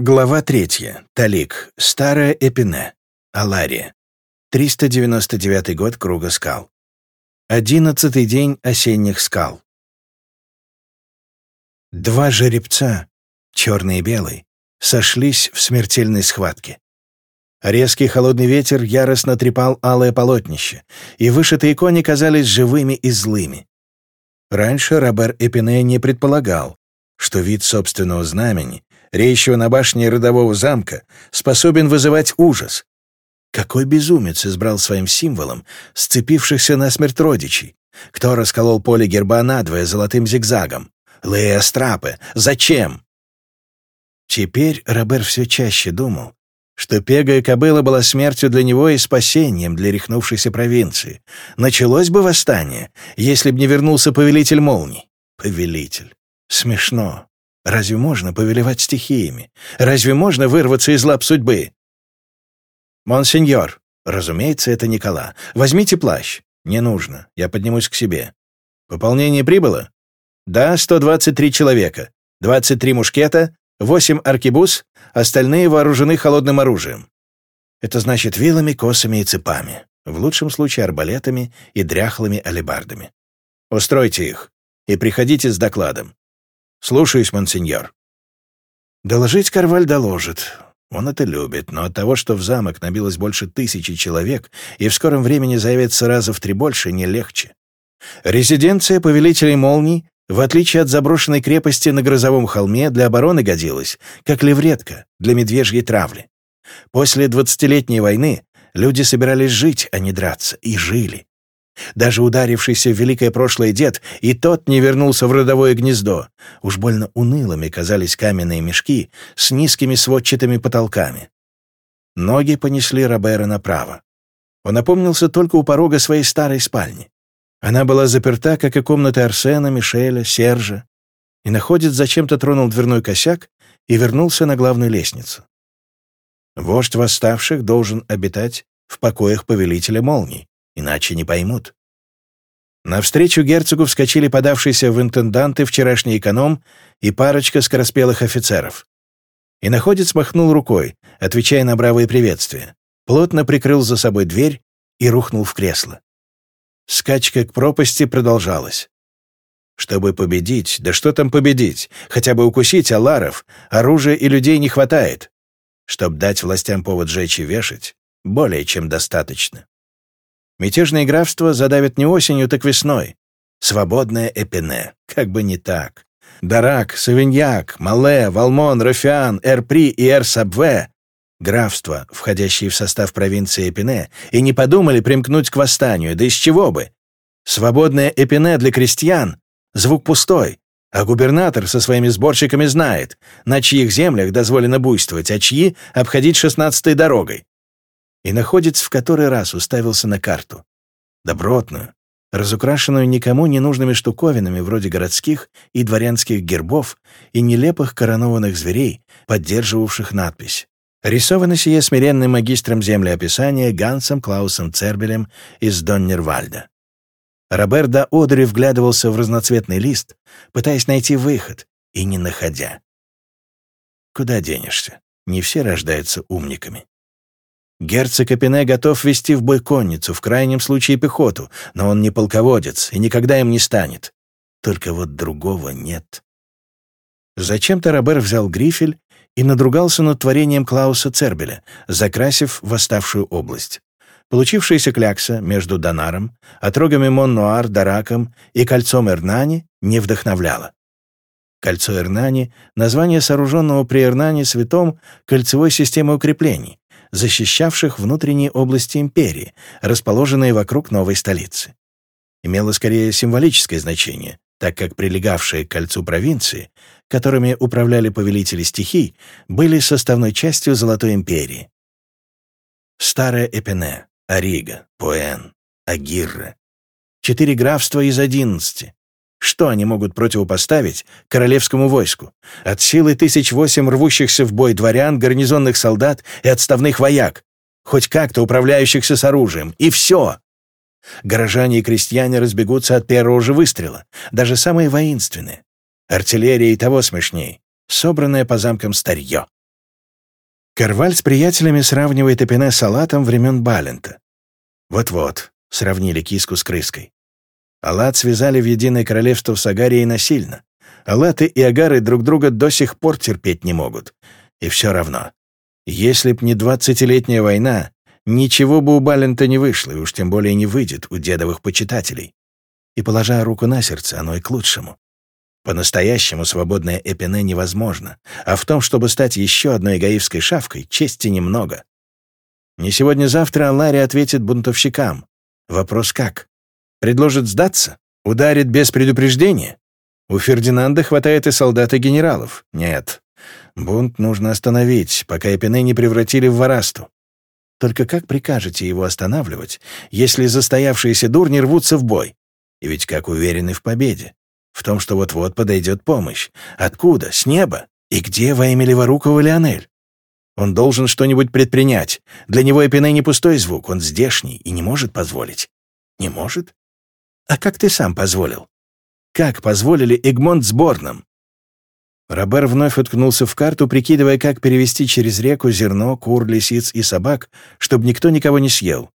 Глава третья. Талик. Старая Эпине. Алария. 399 год Круга скал. Одиннадцатый день осенних скал. Два жеребца, черный и белый, сошлись в смертельной схватке. Резкий холодный ветер яростно трепал алое полотнище, и вышитые кони казались живыми и злыми. Раньше Робер Эпине не предполагал, что вид собственного знамени речью на башне родового замка, способен вызывать ужас. Какой безумец избрал своим символом сцепившихся насмерть родичей? Кто расколол поле герба надвое золотым зигзагом? Лея Страпе. Зачем? Теперь Робер все чаще думал, что пега и кобыла была смертью для него и спасением для рехнувшейся провинции. Началось бы восстание, если б не вернулся повелитель молний. Повелитель. Смешно. Разве можно повелевать стихиями? Разве можно вырваться из лап судьбы? «Монсеньор!» «Разумеется, это Никола. Возьмите плащ». «Не нужно. Я поднимусь к себе». «Пополнение прибыло?» «Да, 123 человека. 23 мушкета, 8 аркебуз, остальные вооружены холодным оружием. Это значит вилами, косами и цепами. В лучшем случае арбалетами и дряхлыми алебардами. Устройте их и приходите с докладом. «Слушаюсь, монсеньор». Доложить Карваль доложит. Он это любит, но от того, что в замок набилось больше тысячи человек и в скором времени заявится раза в три больше, не легче. Резиденция повелителей молний, в отличие от заброшенной крепости на грозовом холме, для обороны годилась, как левретка для медвежьей травли. После двадцатилетней войны люди собирались жить, а не драться, и жили. Даже ударившийся в великое прошлое дед и тот не вернулся в родовое гнездо. Уж больно унылыми казались каменные мешки с низкими сводчатыми потолками. Ноги понесли Робера направо. Он опомнился только у порога своей старой спальни. Она была заперта, как и комнаты Арсена, Мишеля, Сержа. И находец зачем-то тронул дверной косяк и вернулся на главную лестницу. Вождь восставших должен обитать в покоях повелителя молний иначе не поймут. Навстречу герцогу вскочили подавшиеся в интенданты вчерашний эконом и парочка скороспелых офицеров. И находец махнул рукой, отвечая на бравые приветствия, плотно прикрыл за собой дверь и рухнул в кресло. Скачка к пропасти продолжалась. Чтобы победить, да что там победить, хотя бы укусить аларов, оружия и людей не хватает. Чтоб дать властям повод жечь и вешать, более чем достаточно. Мятежные графства задавят не осенью, так весной. Свободное Эпине. Как бы не так. Дарак, Савиньяк, Мале, Валмон, Рафиан, Эрпри и Эр-Сабве — графства, входящие в состав провинции Эпине, и не подумали примкнуть к восстанию, да из чего бы? Свободное Эпине для крестьян — звук пустой, а губернатор со своими сборщиками знает, на чьих землях дозволено буйствовать, а чьи — обходить шестнадцатой дорогой и находец в который раз уставился на карту. Добротную, разукрашенную никому не нужными штуковинами вроде городских и дворянских гербов и нелепых коронованных зверей, поддерживавших надпись. Рисовано сие смиренным магистром землеописания Гансом Клаусом Цербелем из Доннервальда. Роберт да Одри вглядывался в разноцветный лист, пытаясь найти выход, и не находя. Куда денешься? Не все рождаются умниками. Герцог Эпине готов вести в бой конницу, в крайнем случае пехоту, но он не полководец и никогда им не станет. Только вот другого нет. Зачем-то Робер взял грифель и надругался над творением Клауса Цербеля, закрасив восставшую область. Получившаяся клякса между Донаром, отрогами Моннуар, Дараком и кольцом Эрнани не вдохновляла. Кольцо Эрнани — название сооруженного при Эрнане святом кольцевой системы укреплений, защищавших внутренние области империи, расположенные вокруг новой столицы. Имело скорее символическое значение, так как прилегавшие к кольцу провинции, которыми управляли повелители стихий, были составной частью Золотой империи. Старая Эпене, Арига, Поэн, Агирра. Четыре графства из одиннадцати, что они могут противопоставить королевскому войску? От силы тысяч восемь рвущихся в бой дворян, гарнизонных солдат и отставных вояк, хоть как-то управляющихся с оружием, и все. Горожане и крестьяне разбегутся от первого же выстрела, даже самые воинственные. Артиллерия и того смешней, собранное по замкам старье. Карваль с приятелями сравнивает Эпине с салатом времен Балента. Вот-вот, сравнили киску с крыской. Алат связали в единое королевство с Агарией насильно. Алаты и Агары друг друга до сих пор терпеть не могут. И все равно. Если б не двадцатилетняя война, ничего бы у Балента не вышло, и уж тем более не выйдет у дедовых почитателей. И, положа руку на сердце, оно и к лучшему. По-настоящему свободное Эпине невозможно, а в том, чтобы стать еще одной эгоистской шавкой, чести немного. Не сегодня-завтра Аллари ответит бунтовщикам. Вопрос как? Предложит сдаться? Ударит без предупреждения? У Фердинанда хватает и солдат, и генералов. Нет. Бунт нужно остановить, пока Эпине не превратили в ворасту. Только как прикажете его останавливать, если застоявшиеся дурни рвутся в бой? И ведь как уверены в победе в том, что вот-вот подойдет помощь. Откуда? С неба? И где во имя Леворукова Леонель? Он должен что-нибудь предпринять. Для него Эпине не пустой звук, он здешний и не может позволить. Не может? А как ты сам позволил? Как позволили Эгмонт с Борном? Робер вновь уткнулся в карту, прикидывая, как перевести через реку зерно, кур, лисиц и собак, чтобы никто никого не съел.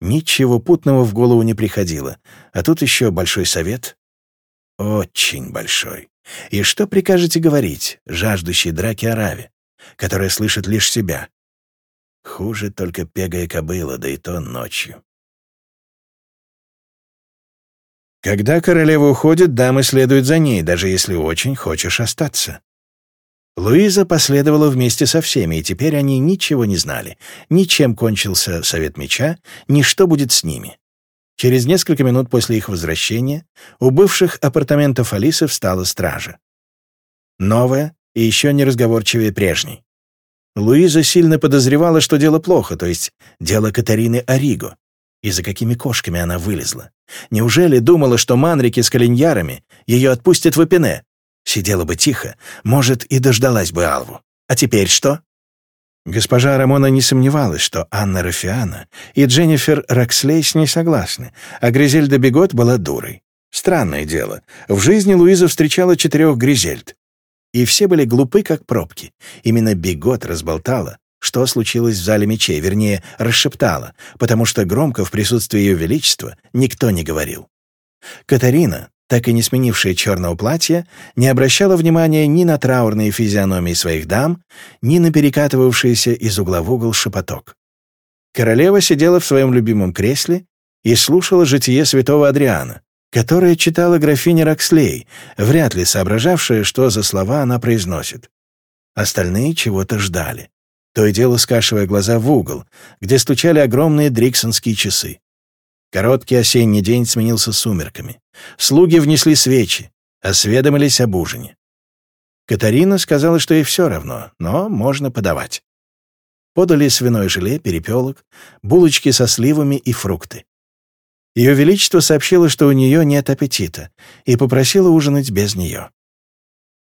Ничего путного в голову не приходило. А тут еще большой совет. Очень большой. И что прикажете говорить, жаждущей драки Араве, которая слышит лишь себя? Хуже только пегая кобыла, да и то ночью. Когда королева уходит, дамы следуют за ней, даже если очень хочешь остаться. Луиза последовала вместе со всеми, и теперь они ничего не знали. Ни чем кончился совет меча, ни что будет с ними. Через несколько минут после их возвращения у бывших апартаментов Алисы встала стража. Новая и еще не разговорчивее прежней. Луиза сильно подозревала, что дело плохо, то есть дело Катарины Ориго. И за какими кошками она вылезла? Неужели думала, что Манрики с калиньярами ее отпустят в Эпине? Сидела бы тихо, может, и дождалась бы Алву. А теперь что? Госпожа Рамона не сомневалась, что Анна Рафиана и Дженнифер Рокслей с ней согласны, а Гризельда Бегот была дурой. Странное дело. В жизни Луиза встречала четырех Гризельд. И все были глупы, как пробки. Именно Бегот разболтала, что случилось в зале мечей, вернее, расшептала, потому что громко в присутствии Ее Величества никто не говорил. Катарина, так и не сменившая черного платья, не обращала внимания ни на траурные физиономии своих дам, ни на перекатывавшийся из угла в угол шепоток. Королева сидела в своем любимом кресле и слушала житие святого Адриана, которое читала графиня Рокслей, вряд ли соображавшая, что за слова она произносит. Остальные чего-то ждали, то и дело скашивая глаза в угол, где стучали огромные дриксонские часы. Короткий осенний день сменился сумерками. Слуги внесли свечи, осведомились об ужине. Катарина сказала, что ей все равно, но можно подавать. Подали свиное желе, перепелок, булочки со сливами и фрукты. Ее Величество сообщило, что у нее нет аппетита, и попросила ужинать без нее.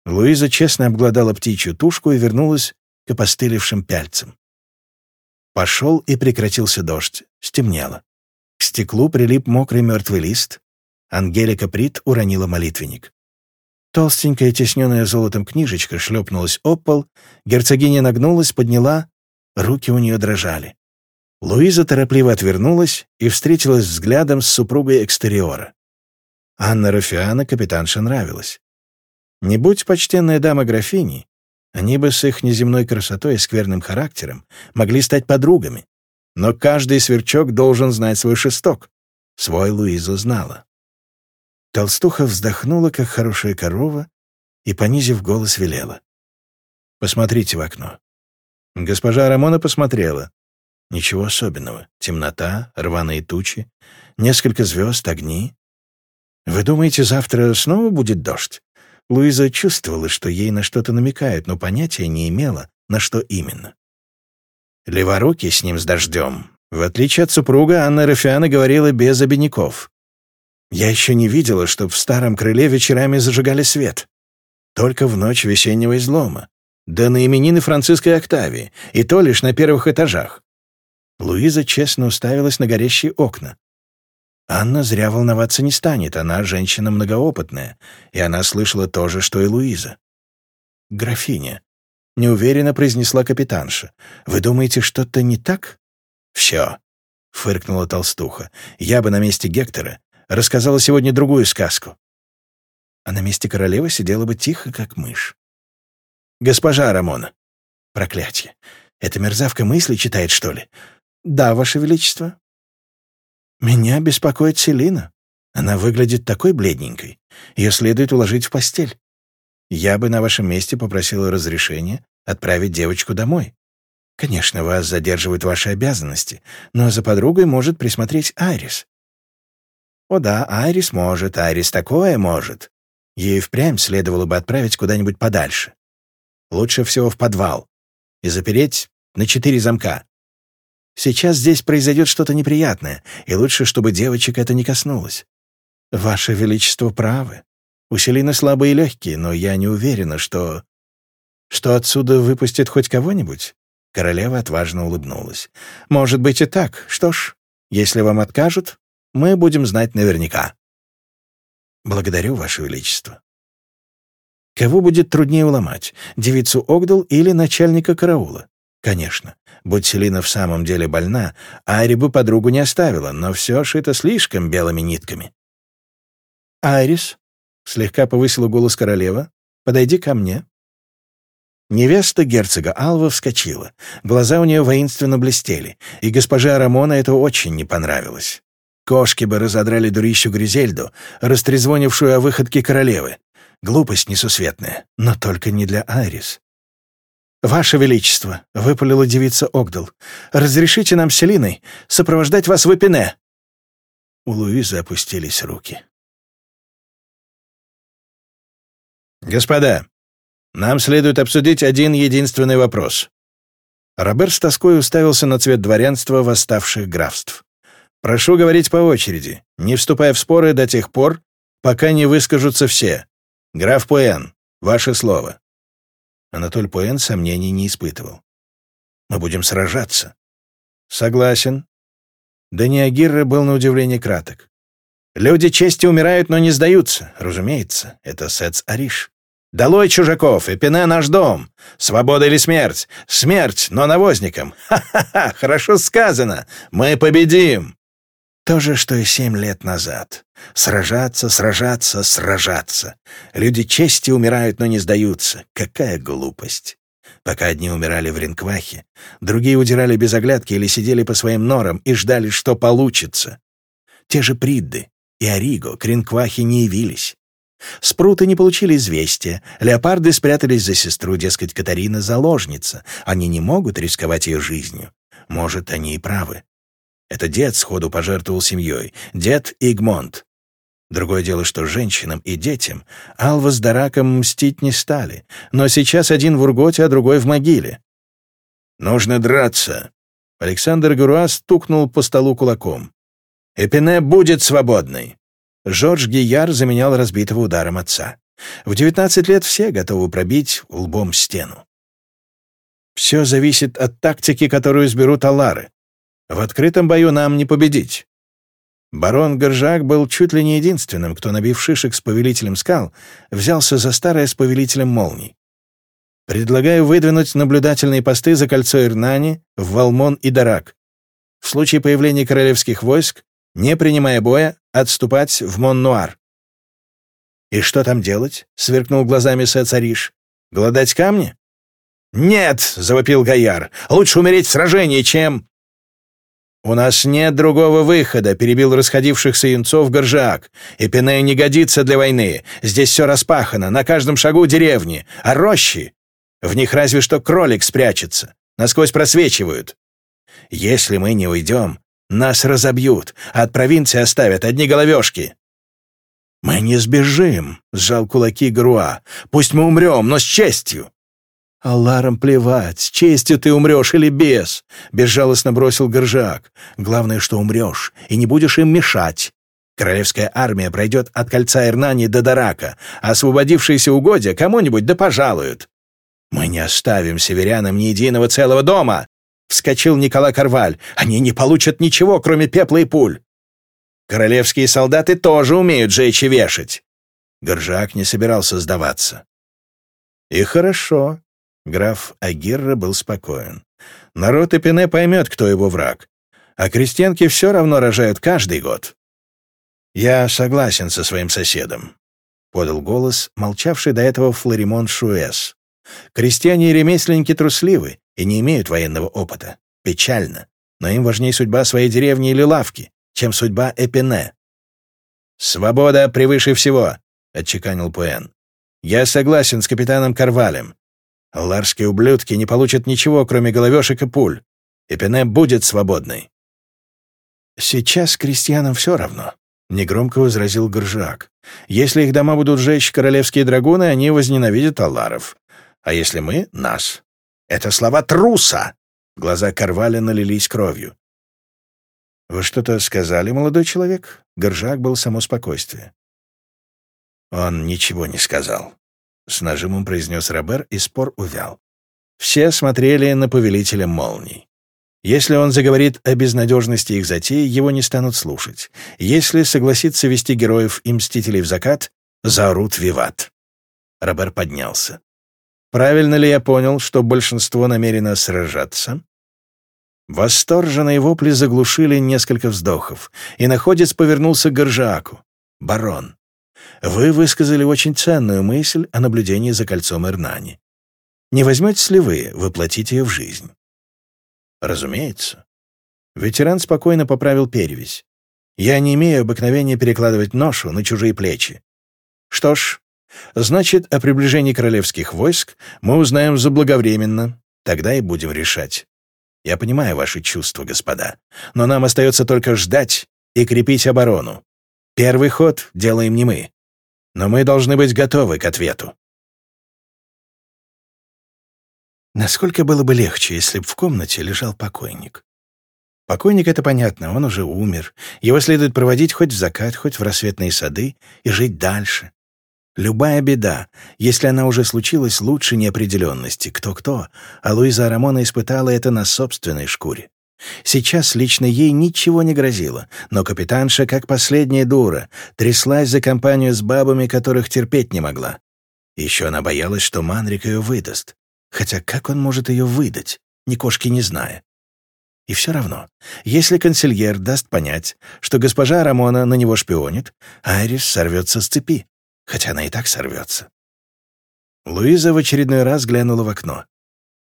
Луиза честно обглодала птичью тушку и вернулась к опостылевшим пяльцам. Пошел и прекратился дождь, стемнело. К стеклу прилип мокрый мертвый лист. Ангелика Прит уронила молитвенник. Толстенькая, тесненная золотом книжечка шлепнулась об пол, герцогиня нагнулась, подняла, руки у нее дрожали. Луиза торопливо отвернулась и встретилась взглядом с супругой экстериора. Анна Рафиана капитанша нравилась. Не будь почтенная дама графини, они бы с их неземной красотой и скверным характером могли стать подругами. Но каждый сверчок должен знать свой шесток. Свой Луиза знала. Толстуха вздохнула, как хорошая корова, и, понизив голос, велела. «Посмотрите в окно». Госпожа Рамона посмотрела. Ничего особенного. Темнота, рваные тучи, несколько звезд, огни. «Вы думаете, завтра снова будет дождь?» Луиза чувствовала, что ей на что-то намекают, но понятия не имела, на что именно. Леворукий с ним с дождем. В отличие от супруга, Анна Рафиана говорила без обиняков. Я еще не видела, чтоб в старом крыле вечерами зажигали свет. Только в ночь весеннего излома. Да на именины Франциской Октавии, и то лишь на первых этажах. Луиза честно уставилась на горящие окна. Анна зря волноваться не станет, она женщина многоопытная, и она слышала то же, что и Луиза. «Графиня, неуверенно произнесла капитанша. «Вы думаете, что-то не так?» «Все», — фыркнула толстуха. «Я бы на месте Гектора рассказала сегодня другую сказку». А на месте королевы сидела бы тихо, как мышь. «Госпожа Рамона!» «Проклятье! Эта мерзавка мысли читает, что ли?» «Да, Ваше Величество». «Меня беспокоит Селина. Она выглядит такой бледненькой. Ее следует уложить в постель. Я бы на вашем месте попросила разрешения отправить девочку домой. Конечно, вас задерживают ваши обязанности, но за подругой может присмотреть Айрис. О да, Айрис может, Айрис такое может. Ей впрямь следовало бы отправить куда-нибудь подальше. Лучше всего в подвал. И запереть на четыре замка. Сейчас здесь произойдет что-то неприятное, и лучше, чтобы девочек это не коснулось. Ваше Величество правы. У Селины слабые легкие, но я не уверена, что... Что отсюда выпустит хоть кого-нибудь? Королева отважно улыбнулась. Может быть и так. Что ж, если вам откажут, мы будем знать наверняка. Благодарю, Ваше Величество. Кого будет труднее уломать, девицу Огдал или начальника караула? Конечно, будь Селина в самом деле больна, Айри бы подругу не оставила, но все шито слишком белыми нитками. «Айрис», — слегка повысила голос королева, — «подойди ко мне». Невеста герцога Алва вскочила. Глаза у нее воинственно блестели, и госпоже Арамона это очень не понравилось. Кошки бы разодрали дурищу Гризельду, растрезвонившую о выходке королевы. Глупость несусветная, но только не для Айрис. «Ваше Величество», — выпалила девица Огдал, — «разрешите нам с Селиной сопровождать вас в Эпине». У Луизы опустились руки. «Господа, нам следует обсудить один единственный вопрос». Роберт с тоской уставился на цвет дворянства восставших графств. «Прошу говорить по очереди, не вступая в споры до тех пор, пока не выскажутся все. Граф Пуэн, ваше слово». Анатоль Пуэн сомнений не испытывал. «Мы будем сражаться». «Согласен». Даниагирра был на удивление краток. Люди чести умирают, но не сдаются. Разумеется, это Сец Ариш. Долой чужаков, и наш дом. Свобода или смерть? Смерть, но навозником. Ха-ха-ха, хорошо сказано. Мы победим. То же, что и семь лет назад. Сражаться, сражаться, сражаться. Люди чести умирают, но не сдаются. Какая глупость. Пока одни умирали в Ринквахе, другие удирали без оглядки или сидели по своим норам и ждали, что получится. Те же Придды, и Ориго к Ринквахе не явились. Спруты не получили известия, леопарды спрятались за сестру, дескать, Катарина — заложница, они не могут рисковать ее жизнью. Может, они и правы. Это дед сходу пожертвовал семьей, дед Игмонт. Другое дело, что женщинам и детям Алва с Дараком мстить не стали, но сейчас один в Урготе, а другой в могиле. «Нужно драться!» Александр Гуруа стукнул по столу кулаком. Эпине будет свободной!» Жорж Гияр заменял разбитого ударом отца. В 19 лет все готовы пробить лбом стену. Все зависит от тактики, которую изберут Аллары. В открытом бою нам не победить. Барон Горжак был чуть ли не единственным, кто, набив шишек с повелителем скал, взялся за старое с повелителем молний. Предлагаю выдвинуть наблюдательные посты за кольцо Ирнани, в Валмон и Дарак. В случае появления королевских войск не принимая боя, отступать в Мон-Нуар. «И что там делать?» — сверкнул глазами Сэ-Цариш. «Гладать камни?» «Нет!» — завопил Гаяр. «Лучше умереть в сражении, чем...» «У нас нет другого выхода», — перебил расходившихся юнцов Горжак. «Эпинея не годится для войны. Здесь все распахано, на каждом шагу деревни. А рощи? В них разве что кролик спрячется. Насквозь просвечивают. Если мы не уйдем, нас разобьют, а от провинции оставят одни головешки». «Мы не сбежим», — сжал кулаки Груа. «Пусть мы умрем, но с честью». «Алларам плевать, с честью ты умрешь или без», — безжалостно бросил Горжак. «Главное, что умрешь, и не будешь им мешать. Королевская армия пройдет от кольца Ирнани до Дарака, а освободившиеся угодья кому-нибудь да пожалуют. Мы не оставим северянам ни единого целого дома, вскочил Никола Карваль. «Они не получат ничего, кроме пепла и пуль. Королевские солдаты тоже умеют жечь и вешать». Горжак не собирался сдаваться. «И хорошо. Граф Агирра был спокоен. Народ Эпине поймет, кто его враг. А крестьянки все равно рожают каждый год. «Я согласен со своим соседом», — подал голос, молчавший до этого Флоримон Шуэс. «Крестьяне и ремесленники трусливы и не имеют военного опыта. Печально. Но им важнее судьба своей деревни или лавки, чем судьба Эпине». «Свобода превыше всего», — отчеканил Пуэн. «Я согласен с капитаном Карвалем. Ларские ублюдки не получат ничего, кроме головешек и пуль. Эпине будет свободной». «Сейчас крестьянам все равно», — негромко возразил Горжак. «Если их дома будут жечь королевские драгуны, они возненавидят Алларов. А если мы — нас. Это слова труса!» Глаза Карваля налились кровью. «Вы что-то сказали, молодой человек?» Горжак был само спокойствие. Он ничего не сказал. С нажимом произнес Робер, и спор увял. Все смотрели на повелителя молний. Если он заговорит о безнадежности их затеи, его не станут слушать. Если согласится вести героев и мстителей в закат, заорут виват. Робер поднялся. «Правильно ли я понял, что большинство намерено сражаться?» Восторженные вопли заглушили несколько вздохов, и находец повернулся к Горжааку. «Барон, вы высказали очень ценную мысль о наблюдении за кольцом Эрнани. Не возьметесь ли вы воплотить ее в жизнь?» Разумеется. Ветеран спокойно поправил перевязь. Я не имею обыкновения перекладывать ношу на чужие плечи. Что ж, значит, о приближении королевских войск мы узнаем заблаговременно. Тогда и будем решать. Я понимаю ваши чувства, господа, но нам остается только ждать и крепить оборону. Первый ход делаем не мы, но мы должны быть готовы к ответу. Насколько было бы легче, если бы в комнате лежал покойник? Покойник — это понятно, он уже умер. Его следует проводить хоть в закат, хоть в рассветные сады и жить дальше. Любая беда, если она уже случилась, лучше неопределенности. Кто-кто, а Луиза Рамона испытала это на собственной шкуре. Сейчас лично ей ничего не грозило, но капитанша, как последняя дура, тряслась за компанию с бабами, которых терпеть не могла. Еще она боялась, что Манрик ее выдаст. Хотя как он может ее выдать, ни кошки не зная? И все равно, если консильер даст понять, что госпожа Рамона на него шпионит, Айрис сорвется с цепи, хотя она и так сорвется. Луиза в очередной раз глянула в окно.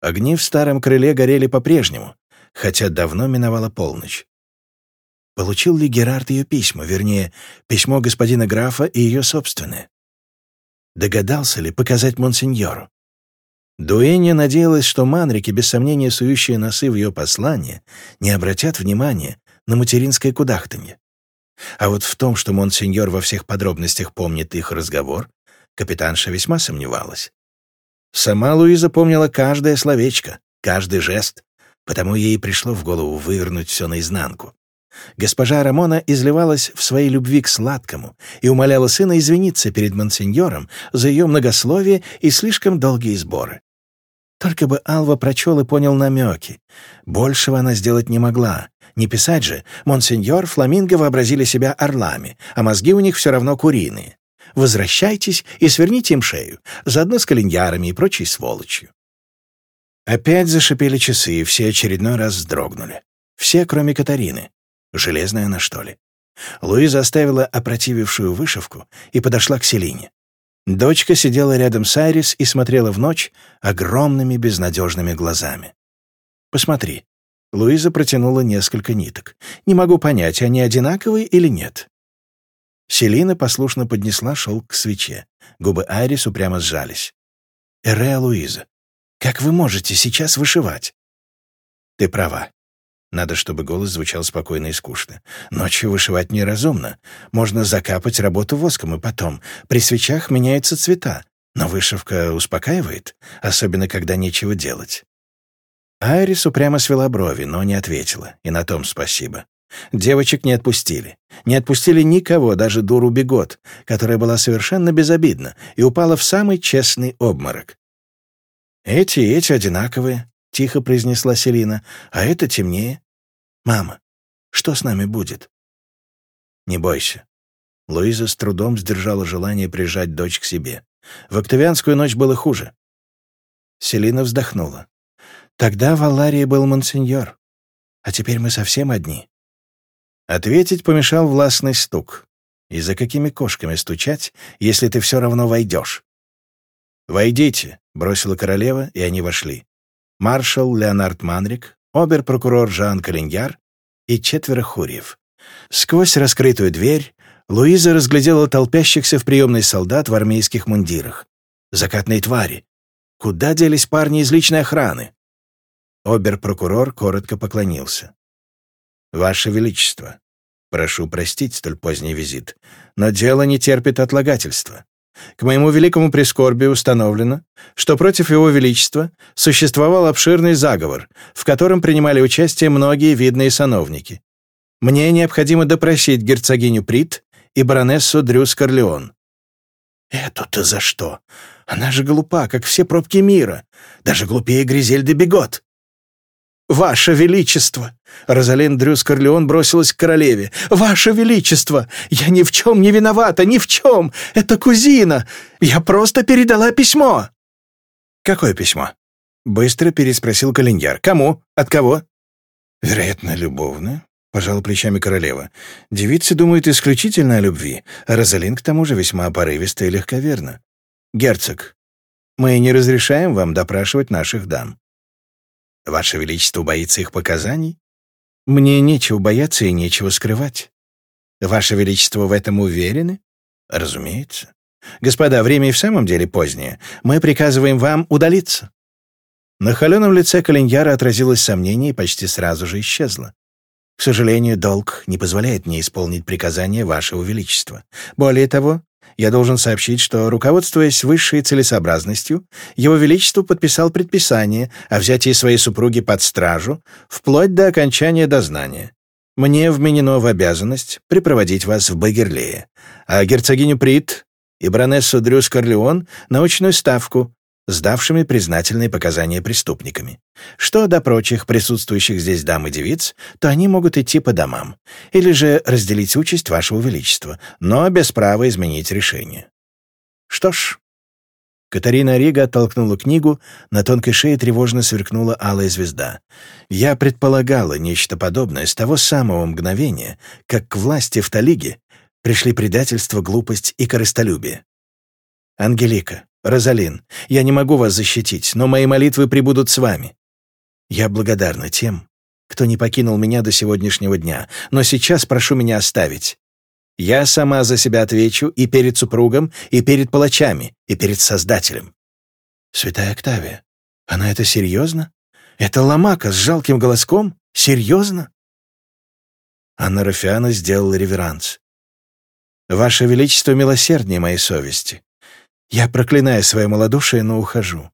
Огни в старом крыле горели по-прежнему, хотя давно миновала полночь. Получил ли Герард ее письма, вернее, письмо господина графа и ее собственное? Догадался ли показать монсеньору? Дуэнья надеялась, что манрики, без сомнения сующие носы в ее послание, не обратят внимания на материнское кудахтанье. А вот в том, что монсеньор во всех подробностях помнит их разговор, капитанша весьма сомневалась. Сама Луиза помнила каждое словечко, каждый жест, потому ей пришло в голову вывернуть все наизнанку. Госпожа Рамона изливалась в своей любви к сладкому и умоляла сына извиниться перед монсеньором за ее многословие и слишком долгие сборы. Только бы Алва прочел и понял намеки. Большего она сделать не могла. Не писать же, монсеньор, фламинго вообразили себя орлами, а мозги у них все равно куриные. Возвращайтесь и сверните им шею, заодно с калиньярами и прочей сволочью. Опять зашипели часы, и все очередной раз вздрогнули. Все, кроме Катарины. Железная она, что ли? Луиза оставила опротивившую вышивку и подошла к Селине. Дочка сидела рядом с Айрис и смотрела в ночь огромными безнадежными глазами. «Посмотри». Луиза протянула несколько ниток. «Не могу понять, они одинаковые или нет?» Селина послушно поднесла шелк к свече. Губы Айрис упрямо сжались. «Эреа Луиза, как вы можете сейчас вышивать?» «Ты права. Надо, чтобы голос звучал спокойно и скучно. Ночью вышивать неразумно. Можно закапать работу воском, и потом. При свечах меняются цвета. Но вышивка успокаивает, особенно когда нечего делать. Айрис упрямо свела брови, но не ответила. И на том спасибо. Девочек не отпустили. Не отпустили никого, даже дуру Бегот, которая была совершенно безобидна и упала в самый честный обморок. «Эти и эти одинаковые», — тихо произнесла Селина, — «а это темнее. «Мама, что с нами будет?» «Не бойся». Луиза с трудом сдержала желание прижать дочь к себе. В октавианскую ночь было хуже. Селина вздохнула. «Тогда в Алларии был монсеньор, а теперь мы совсем одни». Ответить помешал властный стук. И за какими кошками стучать, если ты все равно войдешь? «Войдите», — бросила королева, и они вошли. Маршал Леонард Манрик, обер-прокурор Жан Калиньяр и четверо хурьев. Сквозь раскрытую дверь Луиза разглядела толпящихся в приемной солдат в армейских мундирах. Закатные твари. Куда делись парни из личной охраны? Обер-прокурор коротко поклонился. «Ваше Величество, прошу простить столь поздний визит, но дело не терпит отлагательства. К моему великому прискорбию установлено, что против Его Величества существовал обширный заговор, в котором принимали участие многие видные сановники. Мне необходимо допросить герцогиню Прит и баронессу Дрюс Корлеон. «Это-то за что? Она же глупа, как все пробки мира. Даже глупее Гризель де Бегот. «Ваше Величество!» Розалин Дрюс бросилась к королеве. «Ваше Величество! Я ни в чем не виновата, ни в чем! Это кузина! Я просто передала письмо!» «Какое письмо?» Быстро переспросил Калиньяр. «Кому? От кого?» «Вероятно, любовное», — пожала плечами королева. «Девицы думают исключительно о любви, а Розалин к тому же весьма порывиста и легковерна. Герцог, мы не разрешаем вам допрашивать наших дам. Ваше Величество боится их показаний? Мне нечего бояться и нечего скрывать. Ваше Величество в этом уверены? Разумеется. Господа, время и в самом деле позднее. Мы приказываем вам удалиться. На холеном лице Калиньяра отразилось сомнение и почти сразу же исчезло. К сожалению, долг не позволяет мне исполнить приказание Вашего Величества. Более того, я должен сообщить, что, руководствуясь высшей целесообразностью, Его Величество подписал предписание о взятии своей супруги под стражу вплоть до окончания дознания. Мне вменено в обязанность припроводить вас в Багерлее, а герцогиню Прит и баронессу Дрюс Корлеон — научную ставку, сдавшими признательные показания преступниками. Что до прочих присутствующих здесь дам и девиц, то они могут идти по домам, или же разделить участь вашего величества, но без права изменить решение. Что ж... Катарина Рига оттолкнула книгу, на тонкой шее тревожно сверкнула алая звезда. Я предполагала нечто подобное с того самого мгновения, как к власти в Талиге пришли предательство, глупость и корыстолюбие. «Ангелика, «Розалин, я не могу вас защитить, но мои молитвы прибудут с вами. Я благодарна тем, кто не покинул меня до сегодняшнего дня, но сейчас прошу меня оставить. Я сама за себя отвечу и перед супругом, и перед палачами, и перед Создателем». «Святая Октавия, она это серьезно? Это ломака с жалким голоском? Серьезно?» Анна Рафиана сделала реверанс. «Ваше Величество милосерднее моей совести. Я проклинаю свое малодушие, но ухожу».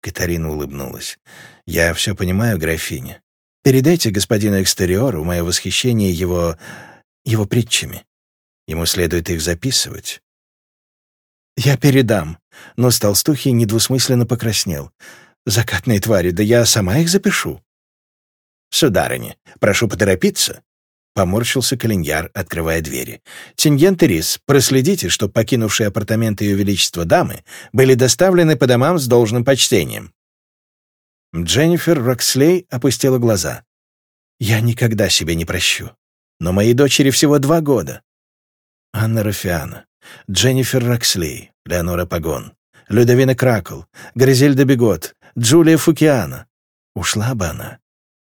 Катарина улыбнулась. «Я все понимаю, графиня. Передайте господину экстериору мое восхищение его... его притчами. Ему следует их записывать». «Я передам», но с толстухи недвусмысленно покраснел. «Закатные твари, да я сама их запишу». «Сударыня, прошу поторопиться. Поморщился Калиньяр, открывая двери. «Тиньен Терис, проследите, чтобы покинувшие апартаменты Ее Величества дамы были доставлены по домам с должным почтением». Дженнифер Рокслей опустила глаза. «Я никогда себе не прощу. Но моей дочери всего два года». Анна Рафиана, Дженнифер Рокслей, Леонора Пагон, Людовина Кракл, Гризельда Бегот, Джулия Фукиана. Ушла бы она,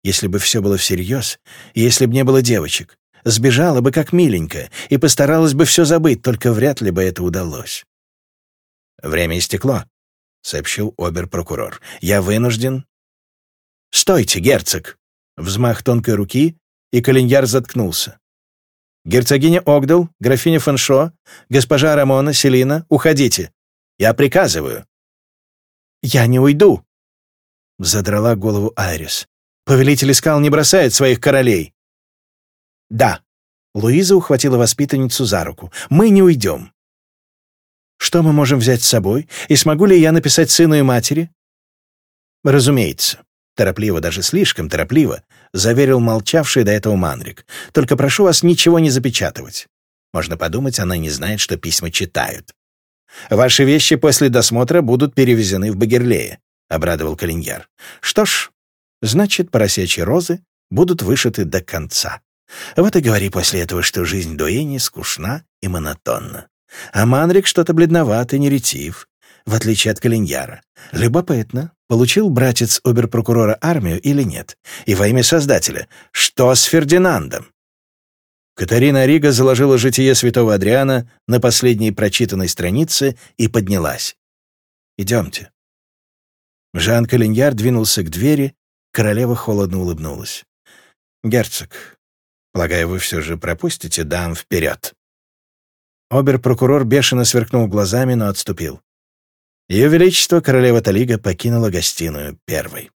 если бы все было всерьез, если бы не было девочек, сбежала бы как миленькая и постаралась бы все забыть, только вряд ли бы это удалось. «Время истекло», — сообщил обер-прокурор. «Я вынужден...» «Стойте, герцог!» Взмах тонкой руки, и Калиньяр заткнулся. «Герцогиня Огдал, графиня Фаншо, госпожа Рамона, Селина, уходите. Я приказываю». «Я не уйду», — задрала голову Айрис. Повелитель скал не бросает своих королей». «Да». Луиза ухватила воспитанницу за руку. «Мы не уйдем». «Что мы можем взять с собой? И смогу ли я написать сыну и матери?» «Разумеется». Торопливо, даже слишком торопливо, заверил молчавший до этого Манрик. «Только прошу вас ничего не запечатывать. Можно подумать, она не знает, что письма читают. Ваши вещи после досмотра будут перевезены в Багерлее. обрадовал Калиньяр. «Что ж, значит, поросячьи розы будут вышиты до конца. Вот и говори после этого, что жизнь дуэни скучна и монотонна. А Манрик что-то бледноват и неретив, в отличие от Калиньяра. Любопытно, получил братец оберпрокурора армию или нет? И во имя Создателя, что с Фердинандом? Катарина Рига заложила житие святого Адриана на последней прочитанной странице и поднялась. «Идемте». Жан Калиньяр двинулся к двери, королева холодно улыбнулась. «Герцог, полагаю, вы все же пропустите дам вперед». Обер-прокурор бешено сверкнул глазами, но отступил. Ее Величество, королева Талига, покинула гостиную первой.